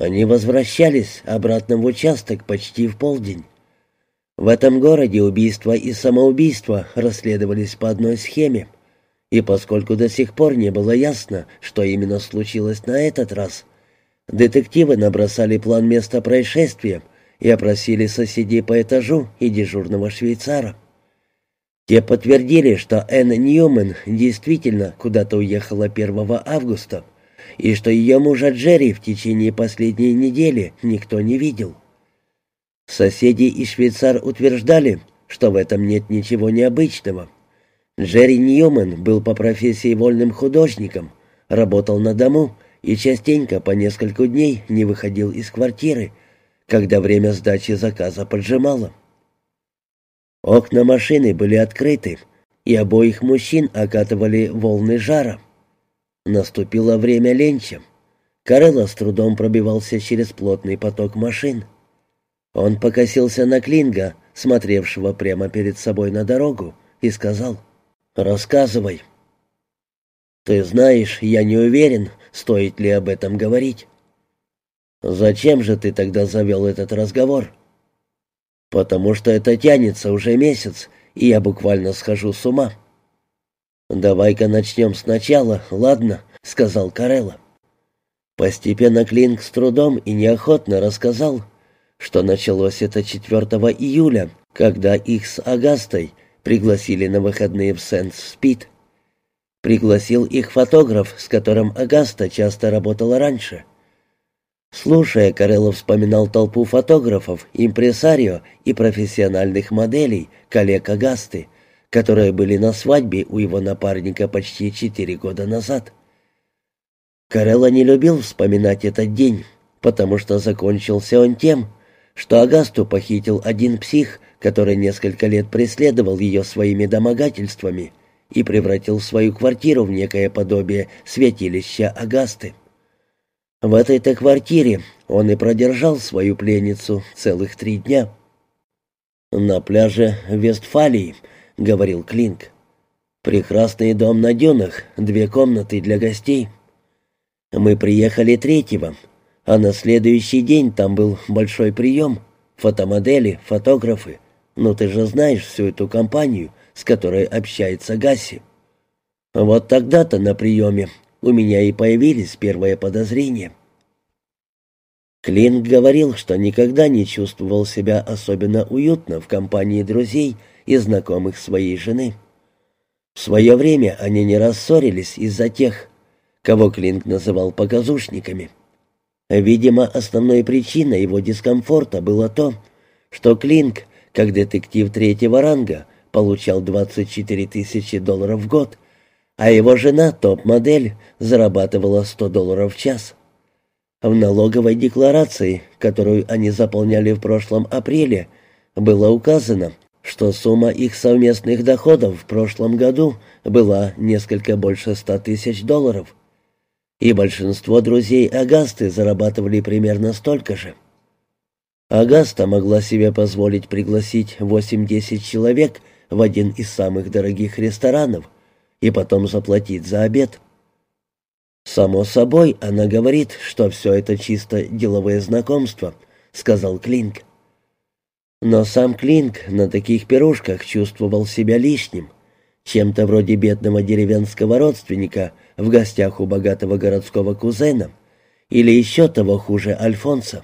Они возвращались обратно в участок почти в полдень. В этом городе убийства и самоубийства расследовались по одной схеме, и поскольку до сих пор не было ясно, что именно случилось на этот раз, детективы набросали план места происшествия и опросили соседей по этажу и дежурного швейцара. Те подтвердили, что Энн Ньюман действительно куда-то уехала 1 августа, и что ее мужа Джерри в течение последней недели никто не видел. Соседи и швейцар утверждали, что в этом нет ничего необычного. Джерри Ньюман был по профессии вольным художником, работал на дому и частенько по несколько дней не выходил из квартиры, когда время сдачи заказа поджимало. Окна машины были открыты, и обоих мужчин окатывали волны жара. Наступило время ленча. Карелла с трудом пробивался через плотный поток машин. Он покосился на Клинга, смотревшего прямо перед собой на дорогу, и сказал «Рассказывай». «Ты знаешь, я не уверен, стоит ли об этом говорить». «Зачем же ты тогда завел этот разговор?» «Потому что это тянется уже месяц, и я буквально схожу с ума». «Давай-ка начнем сначала, ладно?» — сказал Карелла. Постепенно Клинк с трудом и неохотно рассказал, что началось это 4 июля, когда их с Агастой пригласили на выходные в Сент-Спит. Пригласил их фотограф, с которым Агаста часто работала раньше. Слушая, Карелов вспоминал толпу фотографов, импресарио и профессиональных моделей, коллег Агасты, которые были на свадьбе у его напарника почти четыре года назад. Карелла не любил вспоминать этот день, потому что закончился он тем, что Агасту похитил один псих, который несколько лет преследовал ее своими домогательствами и превратил свою квартиру в некое подобие святилища Агасты. В этой-то квартире он и продержал свою пленницу целых три дня. «На пляже Вестфалии», — говорил Клинк. «Прекрасный дом на дюнах, две комнаты для гостей. Мы приехали третьего, а на следующий день там был большой прием. Фотомодели, фотографы. Ну ты же знаешь всю эту компанию, с которой общается Гасси. Вот тогда-то на приеме у меня и появились первые подозрения. Клинк говорил, что никогда не чувствовал себя особенно уютно в компании друзей и знакомых своей жены. В свое время они не рассорились из-за тех, кого Клинк называл показушниками. Видимо, основной причиной его дискомфорта было то, что Клинк, как детектив третьего ранга, получал 24 тысячи долларов в год, а его жена, топ-модель, зарабатывала 100 долларов в час. В налоговой декларации, которую они заполняли в прошлом апреле, было указано, что сумма их совместных доходов в прошлом году была несколько больше 100 тысяч долларов – и большинство друзей Агасты зарабатывали примерно столько же. Агаста могла себе позволить пригласить 8-10 человек в один из самых дорогих ресторанов и потом заплатить за обед. «Само собой, она говорит, что все это чисто деловые знакомства», — сказал Клинк. Но сам Клинк на таких пирожках чувствовал себя лишним, чем-то вроде бедного деревенского родственника — в гостях у богатого городского кузена, или еще того хуже Альфонса.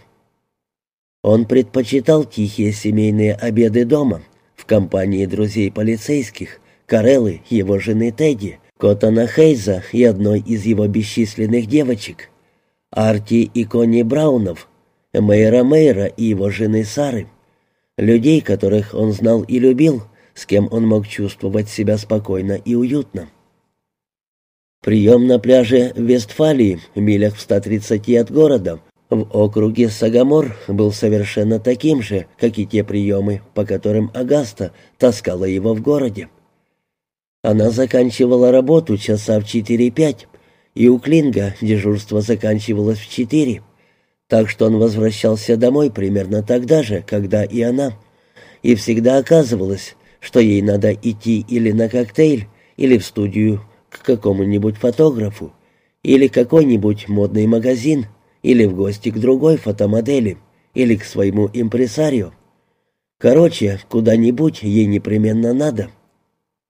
Он предпочитал тихие семейные обеды дома, в компании друзей полицейских, Кареллы, его жены Тедди, Коттона Хейза и одной из его бесчисленных девочек, Арти и Конни Браунов, Мэйра Мэйра и его жены Сары, людей, которых он знал и любил, с кем он мог чувствовать себя спокойно и уютно. Прием на пляже Вестфалии, милях в 130 от города, в округе Сагамор был совершенно таким же, как и те приемы, по которым Агаста таскала его в городе. Она заканчивала работу часа в 4-5, и у Клинга дежурство заканчивалось в 4, так что он возвращался домой примерно тогда же, когда и она, и всегда оказывалось, что ей надо идти или на коктейль, или в студию к какому-нибудь фотографу или какой-нибудь модный магазин или в гости к другой фотомодели, или к своему импресарио. Короче, куда-нибудь ей непременно надо.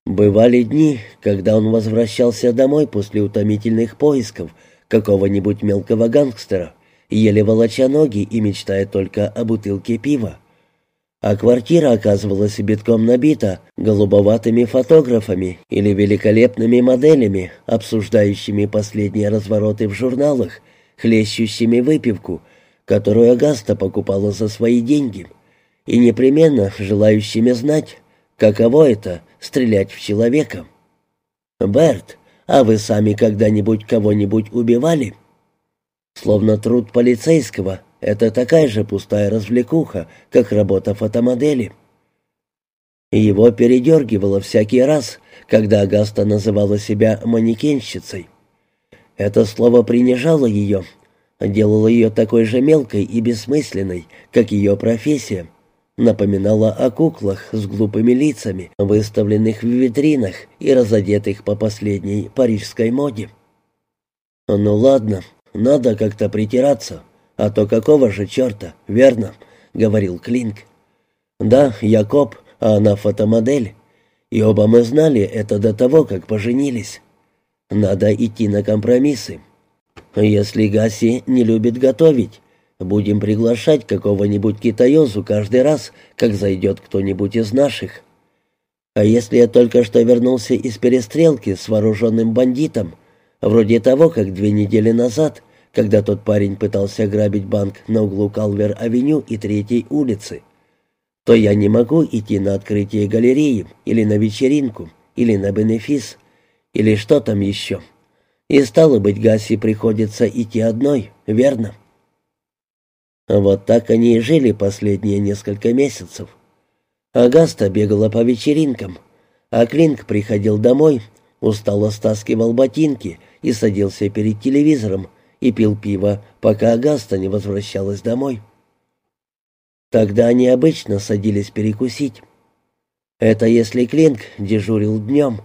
Бывали дни, когда он возвращался домой после утомительных поисков какого-нибудь мелкого гангстера, еле волоча ноги и мечтая только о бутылке пива. А квартира оказывалась битком набита голубоватыми фотографами или великолепными моделями, обсуждающими последние развороты в журналах, хлещущими выпивку, которую Агаста покупала за свои деньги, и непременно желающими знать, каково это — стрелять в человека. «Берт, а вы сами когда-нибудь кого-нибудь убивали?» Словно труд полицейского, это такая же пустая развлекуха, как работа фотомодели. Его передергивало всякий раз, когда Агаста называла себя манекенщицей. Это слово принижало ее, делало ее такой же мелкой и бессмысленной, как ее профессия, напоминала о куклах с глупыми лицами, выставленных в витринах и разодетых по последней парижской моде. «Ну ладно, надо как-то притираться, а то какого же черта, верно?» — говорил Клинк. «Да, я коп, а она фотомодель, и оба мы знали это до того, как поженились. Надо идти на компромиссы. Если Гаси не любит готовить, будем приглашать какого-нибудь китаёзу каждый раз, как зайдет кто-нибудь из наших. А если я только что вернулся из перестрелки с вооруженным бандитом, вроде того, как две недели назад, когда тот парень пытался ограбить банк на углу Калвер-авеню и Третьей улицы, то я не могу идти на открытие галереи или на вечеринку, или на бенефис, или что там еще. И стало быть, Гаси приходится идти одной, верно? Вот так они и жили последние несколько месяцев. Агаста бегала по вечеринкам, а Клинк приходил домой, устало стаскивал ботинки и садился перед телевизором и пил пиво, пока Агаста не возвращалась домой. Тогда они обычно садились перекусить. Это если Клинк дежурил днем.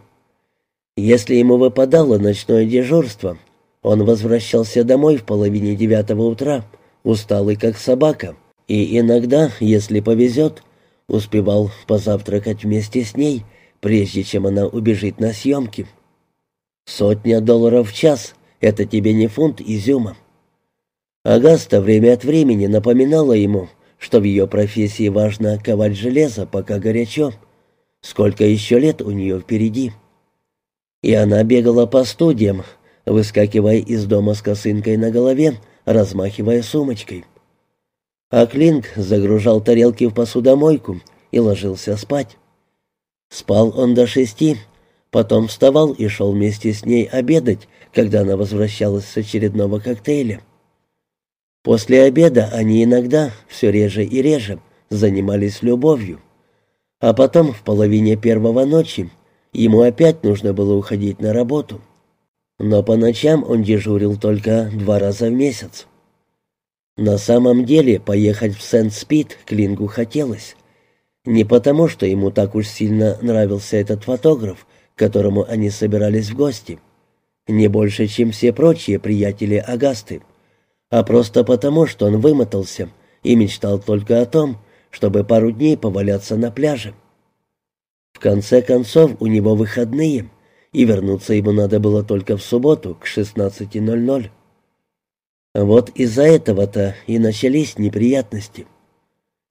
Если ему выпадало ночное дежурство, он возвращался домой в половине девятого утра, усталый как собака, и иногда, если повезет, успевал позавтракать вместе с ней, прежде чем она убежит на съемки. Сотня долларов в час — это тебе не фунт изюма. Агаста время от времени напоминала ему, что в ее профессии важно ковать железо, пока горячо. Сколько еще лет у нее впереди. И она бегала по студиям, выскакивая из дома с косынкой на голове, размахивая сумочкой. А Клинк загружал тарелки в посудомойку и ложился спать. Спал он до шести, потом вставал и шел вместе с ней обедать, когда она возвращалась с очередного коктейля. После обеда они иногда, все реже и реже, занимались любовью. А потом, в половине первого ночи, Ему опять нужно было уходить на работу. Но по ночам он дежурил только два раза в месяц. На самом деле поехать в Сент-Спит Клингу хотелось. Не потому, что ему так уж сильно нравился этот фотограф, которому они собирались в гости. Не больше, чем все прочие приятели Агасты. А просто потому, что он вымотался и мечтал только о том, чтобы пару дней поваляться на пляже. В конце концов, у него выходные, и вернуться ему надо было только в субботу к 16.00. Вот из-за этого-то и начались неприятности.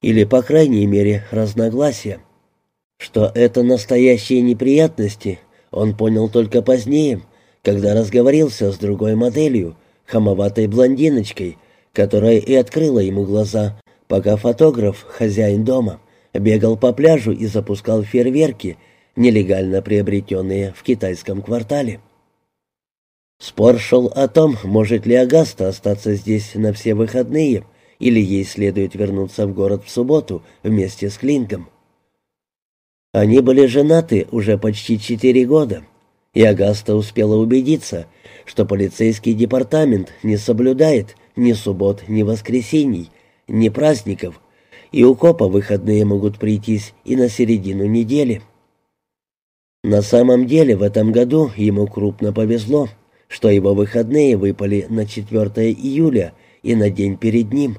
Или, по крайней мере, разногласия. Что это настоящие неприятности, он понял только позднее, когда разговорился с другой моделью, хамоватой блондиночкой, которая и открыла ему глаза, пока фотограф, хозяин дома, бегал по пляжу и запускал фейерверки, нелегально приобретенные в китайском квартале. Спор шел о том, может ли Агаста остаться здесь на все выходные, или ей следует вернуться в город в субботу вместе с Клинком. Они были женаты уже почти четыре года, и Агаста успела убедиться, что полицейский департамент не соблюдает ни суббот, ни воскресений, ни праздников, и у копа выходные могут прийтись и на середину недели. На самом деле в этом году ему крупно повезло, что его выходные выпали на 4 июля и на день перед ним.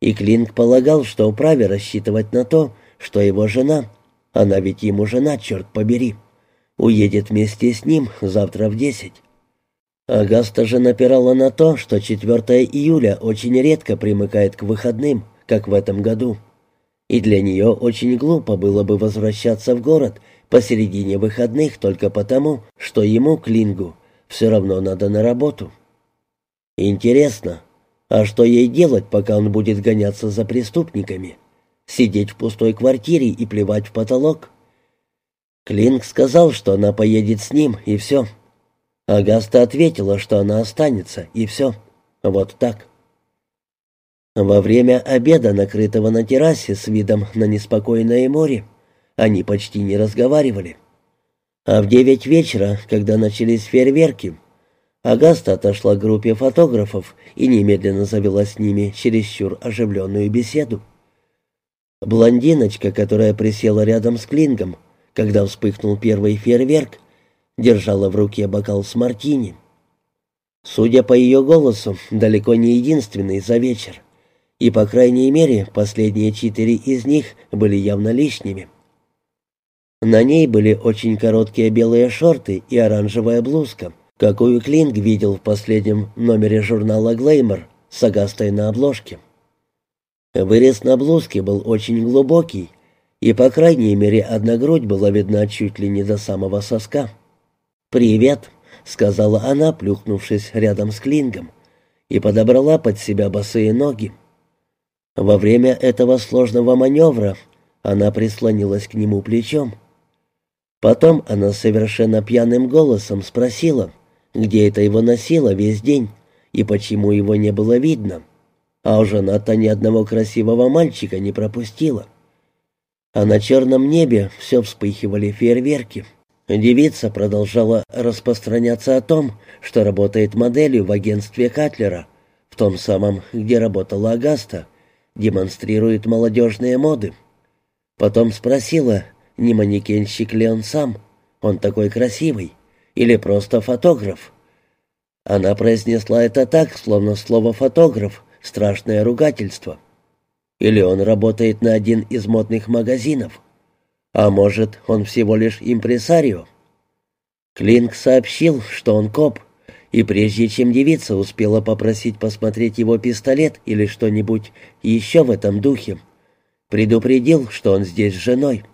И Клинк полагал, что вправе рассчитывать на то, что его жена, она ведь ему жена, черт побери, уедет вместе с ним завтра в десять. Агаста же напирала на то, что 4 июля очень редко примыкает к выходным, как в этом году. И для нее очень глупо было бы возвращаться в город посередине выходных только потому, что ему, Клингу, все равно надо на работу. Интересно, а что ей делать, пока он будет гоняться за преступниками? Сидеть в пустой квартире и плевать в потолок? Клинг сказал, что она поедет с ним, и все. Агаста ответила, что она останется, и все. Вот так. Во время обеда, накрытого на террасе с видом на неспокойное море, они почти не разговаривали. А в девять вечера, когда начались фейерверки, Агаста отошла к группе фотографов и немедленно завела с ними чересчур оживленную беседу. Блондиночка, которая присела рядом с Клингом, когда вспыхнул первый фейерверк, держала в руке бокал с мартини. Судя по ее голосу, далеко не единственный за вечер. И, по крайней мере, последние четыре из них были явно лишними. На ней были очень короткие белые шорты и оранжевая блузка, какую Клинг видел в последнем номере журнала «Глеймор» с агастой на обложке. Вырез на блузке был очень глубокий, и, по крайней мере, одна грудь была видна чуть ли не до самого соска. «Привет», — сказала она, плюхнувшись рядом с Клингом, и подобрала под себя босые ноги. Во время этого сложного маневра она прислонилась к нему плечом. Потом она совершенно пьяным голосом спросила, где это его носило весь день и почему его не было видно. А жена-то ни одного красивого мальчика не пропустила. А на черном небе все вспыхивали фейерверки. Девица продолжала распространяться о том, что работает моделью в агентстве Катлера, в том самом, где работала Агаста, демонстрирует молодежные моды. Потом спросила, не манекенщик ли он сам, он такой красивый, или просто фотограф. Она произнесла это так, словно слово «фотограф» — страшное ругательство. Или он работает на один из модных магазинов. А может, он всего лишь импресарио? Клинк сообщил, что он коп, и прежде чем девица успела попросить посмотреть его пистолет или что-нибудь еще в этом духе, предупредил, что он здесь с женой.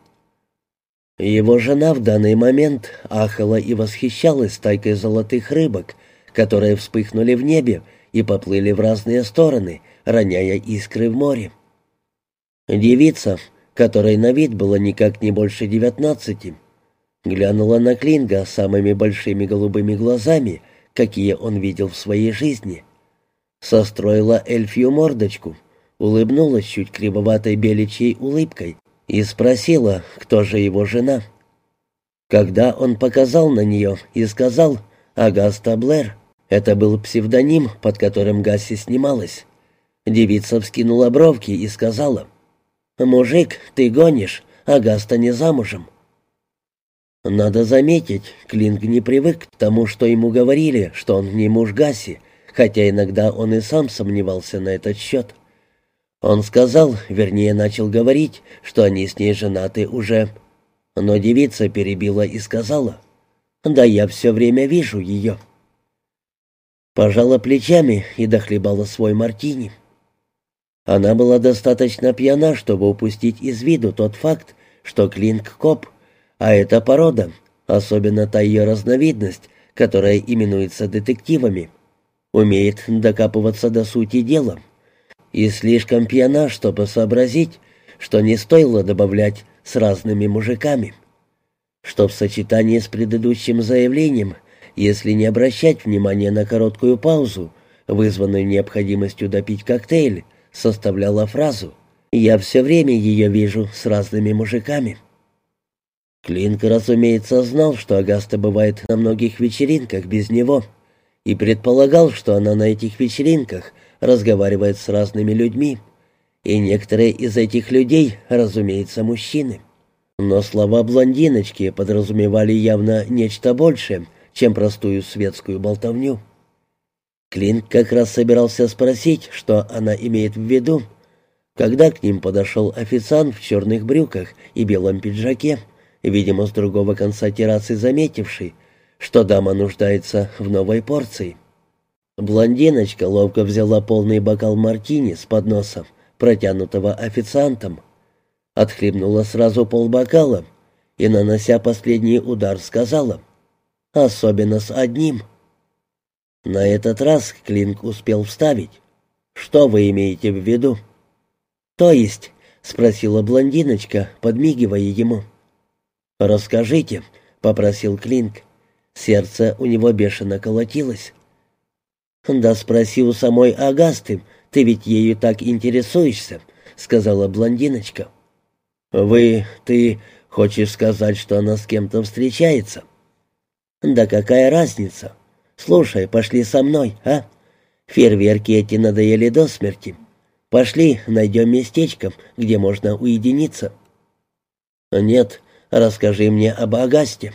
Его жена в данный момент ахала и восхищалась стайкой золотых рыбок, которые вспыхнули в небе и поплыли в разные стороны, роняя искры в море. Девица, которой на вид было никак не больше девятнадцати, глянула на Клинга самыми большими голубыми глазами, какие он видел в своей жизни. Состроила эльфью мордочку, улыбнулась чуть кривоватой беличьей улыбкой и спросила, кто же его жена. Когда он показал на нее и сказал «Агаста Блэр», это был псевдоним, под которым Гасси снималась. Девица вскинула бровки и сказала «Мужик, ты гонишь, Агаста не замужем». Надо заметить, Клинг не привык к тому, что ему говорили, что он не муж Гаси, хотя иногда он и сам сомневался на этот счет. Он сказал, вернее, начал говорить, что они с ней женаты уже. Но девица перебила и сказала, «Да я все время вижу ее». Пожала плечами и дохлебала свой мартини. Она была достаточно пьяна, чтобы упустить из виду тот факт, что Клинк коп, а эта порода, особенно та ее разновидность, которая именуется детективами, умеет докапываться до сути дела. И слишком пьяна, чтобы сообразить, что не стоило добавлять с разными мужиками. Что в сочетании с предыдущим заявлением, если не обращать внимания на короткую паузу, вызванную необходимостью допить коктейль, составляла фразу «Я все время ее вижу с разными мужиками». Клинк, разумеется, знал, что Агаста бывает на многих вечеринках без него, и предполагал, что она на этих вечеринках разговаривает с разными людьми, и некоторые из этих людей, разумеется, мужчины. Но слова блондиночки подразумевали явно нечто большее, чем простую светскую болтовню. Клинк как раз собирался спросить, что она имеет в виду, когда к ним подошел официант в черных брюках и белом пиджаке, видимо, с другого конца террасы заметивший, что дама нуждается в новой порции. Блондиночка ловко взяла полный бокал мартини с подносом, протянутого официантом, отхлебнула сразу полбокала и, нанося последний удар, сказала «Особенно с одним». На этот раз Клинк успел вставить. «Что вы имеете в виду?» «То есть?» — спросила блондиночка, подмигивая ему. «Расскажите», — попросил Клинк. Сердце у него бешено колотилось. «Да спроси у самой Агасты, ты ведь ею так интересуешься», — сказала блондиночка. «Вы, ты хочешь сказать, что она с кем-то встречается?» «Да какая разница? Слушай, пошли со мной, а? Фейерверки эти надоели до смерти. Пошли, найдем местечко, где можно уединиться». «Нет, расскажи мне об Агасте».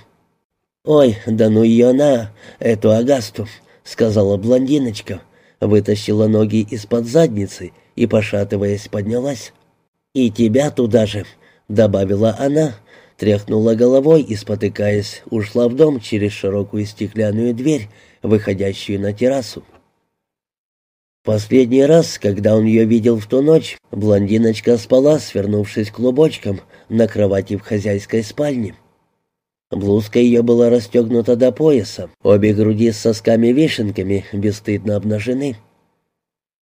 «Ой, да ну ее на, эту Агасту», — сказала блондиночка, вытащила ноги из-под задницы и, пошатываясь, поднялась. «И тебя туда же», — добавила она, тряхнула головой и, спотыкаясь, ушла в дом через широкую стеклянную дверь, выходящую на террасу. Последний раз, когда он ее видел в ту ночь, блондиночка спала, свернувшись клубочком, на кровати в хозяйской спальне. Блузка ее была расстегнута до пояса, обе груди с сосками-вишенками бесстыдно обнажены.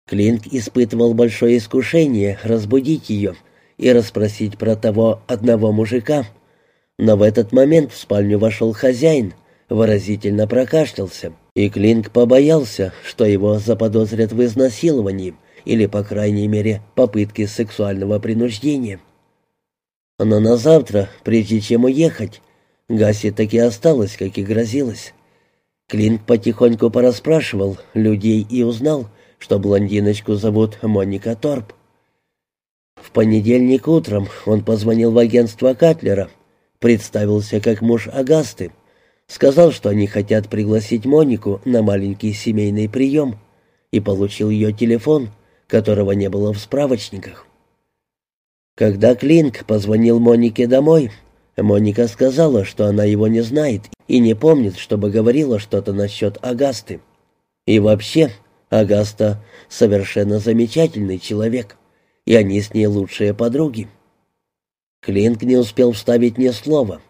Клинк испытывал большое искушение разбудить ее и расспросить про того одного мужика, но в этот момент в спальню вошел хозяин, выразительно прокашлялся, и Клинк побоялся, что его заподозрят в изнасиловании или, по крайней мере, попытке сексуального принуждения. Но на завтра, прежде чем уехать, Гаси таки осталась, как и грозилось. Клинк потихоньку порасспрашивал людей и узнал, что блондиночку зовут Моника Торп. В понедельник утром он позвонил в агентство Катлера, представился как муж Агасты, сказал, что они хотят пригласить Монику на маленький семейный прием, и получил ее телефон, которого не было в справочниках. Когда Клинк позвонил Монике домой, Моника сказала, что она его не знает и не помнит, чтобы говорила что-то насчет Агасты. И вообще, Агаста совершенно замечательный человек, и они с ней лучшие подруги. Клинк не успел вставить ни слова.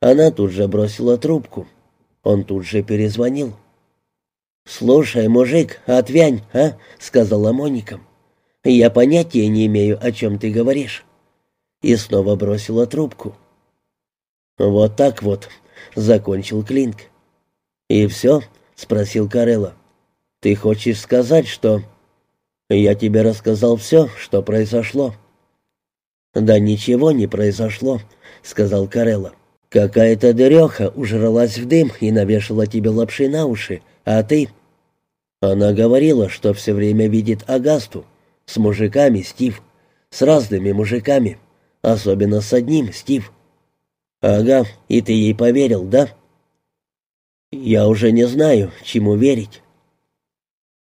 Она тут же бросила трубку. Он тут же перезвонил. «Слушай, мужик, отвянь, а?» — сказала Моника. «Я понятия не имею, о чем ты говоришь». И снова бросила трубку. «Вот так вот», — закончил Клинк. «И все?» — спросил Карелла. «Ты хочешь сказать, что...» «Я тебе рассказал все, что произошло». «Да ничего не произошло», — сказал Карелла. «Какая-то дыреха ужралась в дым и навешала тебе лапши на уши, а ты...» Она говорила, что все время видит Агасту. С мужиками, Стив. С разными мужиками. Особенно с одним, Стив. «Ага, и ты ей поверил, да?» «Я уже не знаю, чему верить».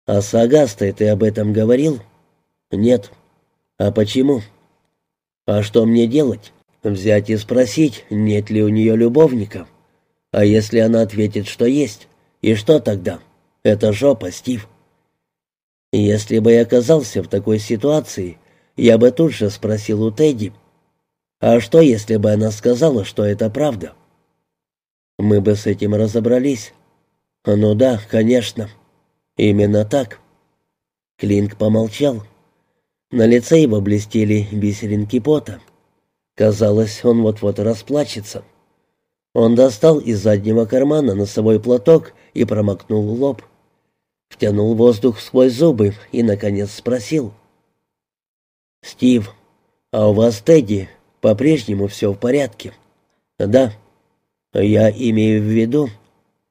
«А с Агастой ты об этом говорил?» «Нет». «А почему?» «А что мне делать? Взять и спросить, нет ли у нее любовника? А если она ответит, что есть? И что тогда? Это жопа, Стив». «Если бы я оказался в такой ситуации, я бы тут же спросил у Тедди, а что, если бы она сказала, что это правда? Мы бы с этим разобрались. Ну да, конечно. Именно так. Клинк помолчал. На лице его блестели бисеринки пота. Казалось, он вот-вот расплачется. Он достал из заднего кармана носовой платок и промокнул лоб. Втянул воздух сквозь зубы и, наконец, спросил. «Стив, а у вас Тедди по-прежнему все в порядке. Да. Я имею в виду.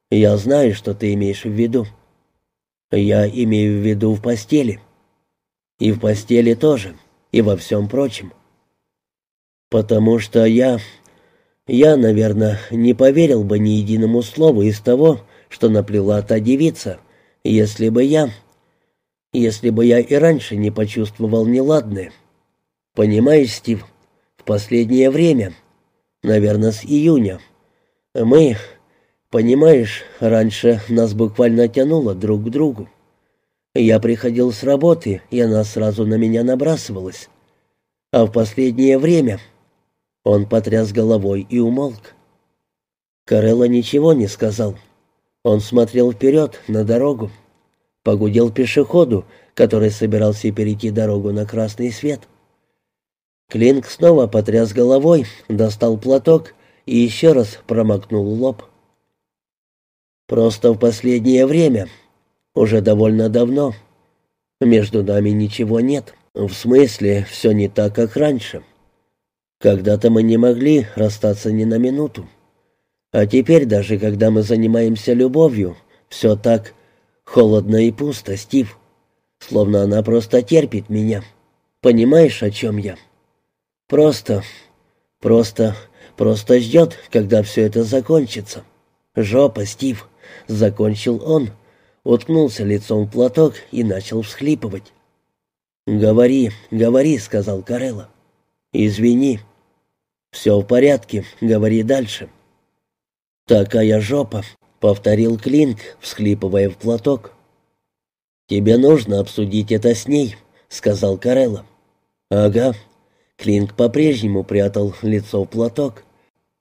Я знаю, что ты имеешь в виду. Я имею в виду в постели. И в постели тоже. И во всем прочем. Потому что я... Я, наверное, не поверил бы ни единому слову из того, что наплела та девица, Если бы я... Если бы я и раньше не почувствовал неладное. Понимаешь, Стив, в последнее время, наверное, с июня, мы... Понимаешь, раньше нас буквально тянуло друг к другу. Я приходил с работы, и она сразу на меня набрасывалась. А в последнее время... Он потряс головой и умолк. Карелла ничего не сказал. Он смотрел вперед, на дорогу. Погудел пешеходу, который собирался перейти дорогу на красный свет. Клинк снова потряс головой, достал платок и еще раз промокнул лоб. «Просто в последнее время, уже довольно давно, между нами ничего нет. В смысле, все не так, как раньше. Когда-то мы не могли расстаться ни на минуту. А теперь, даже когда мы занимаемся любовью, все так холодно и пусто, Стив. Словно она просто терпит меня. Понимаешь, о чем я? Просто, просто, просто ждет, когда все это закончится. Жопа, Стив, закончил он, уткнулся лицом в платок и начал всхлипывать. «Говори, говори», — сказал Карелла. «Извини». «Все в порядке, говори дальше». «Такая жопа», — повторил Клинк, всхлипывая в платок. «Тебе нужно обсудить это с ней», — сказал Карелла. «Ага». Клинк по-прежнему прятал лицо в платок.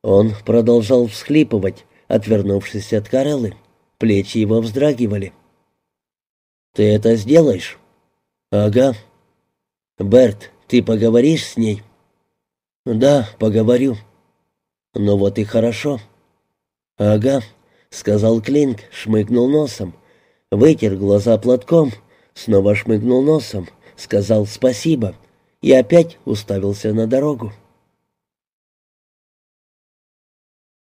Он продолжал всхлипывать, отвернувшись от Кареллы. Плечи его вздрагивали. «Ты это сделаешь?» «Ага». «Берт, ты поговоришь с ней?» «Да, поговорю». «Ну вот и хорошо». «Ага», — сказал Клинк, шмыгнул носом. Вытер глаза платком, снова шмыгнул носом, сказал «спасибо» и опять уставился на дорогу.